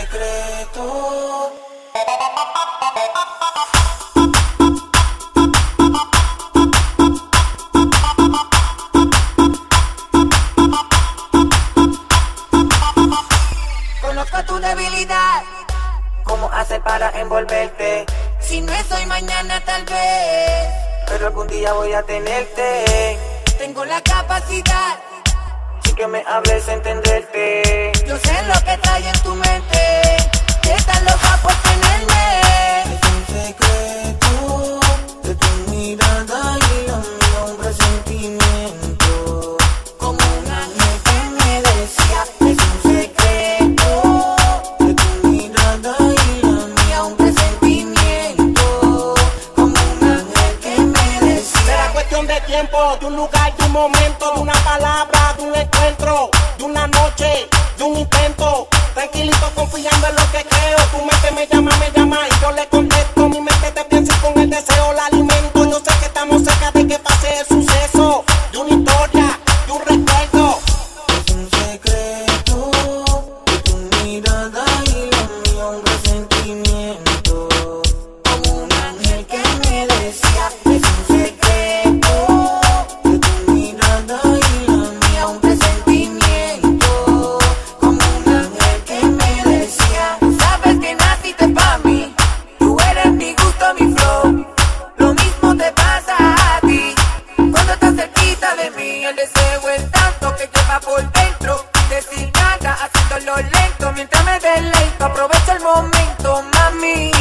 secreto. Conozco tu debilidad. ¿Cómo hacer para envolverte? Si no es hoy, mañana tal vez. Pero algún día voy a tenerte. Tengo la capacidad. Que me hables, entenderte. Yo sé lo que trae en tu mente. De un lugar, de un momento, de una palabra, de un encuentro, de una noche, de un intento. Tranquilito, confiando en lo que creo. Tu mente me llama, me llama y yo le contesto. Mi mente de mí, el deseo es tanto que lleva por dentro. Decir nada, haciéndolo lento. Mientras me deleito, aprovecha el momento, mami.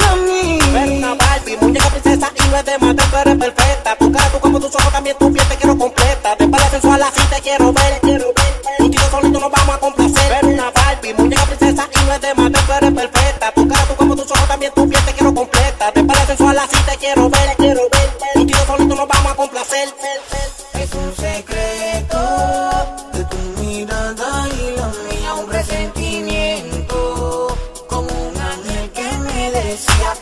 Mami. Ver una Barbie, muñeca princesa y no es de matar, tú eres perfecta. Tu cara, tu cuerpo, tus ojos, también tu piel te quiero completa. De espalda sensual así te quiero ver, quiero ver. Tiro solito nos vamos a complacer. Ver una Barbie, muñeca princesa y no es de matar, tú eres perfecta. Tu cara, tu cuerpo, tus ojos, también tu piel te quiero completa. De espalda sensual así te quiero ver, quiero ver. mirada y la mía un presentimiento, como un ángel que me decía